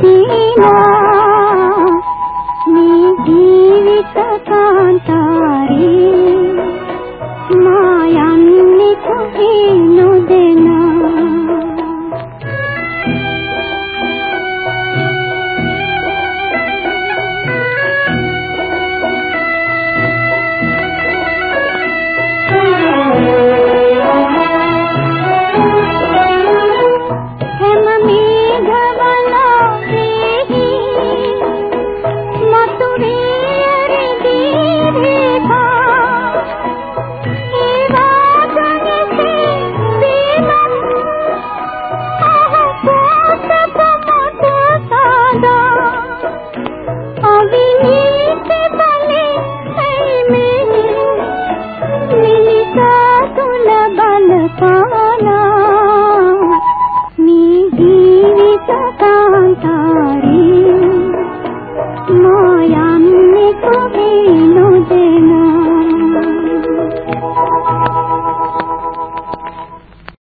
kino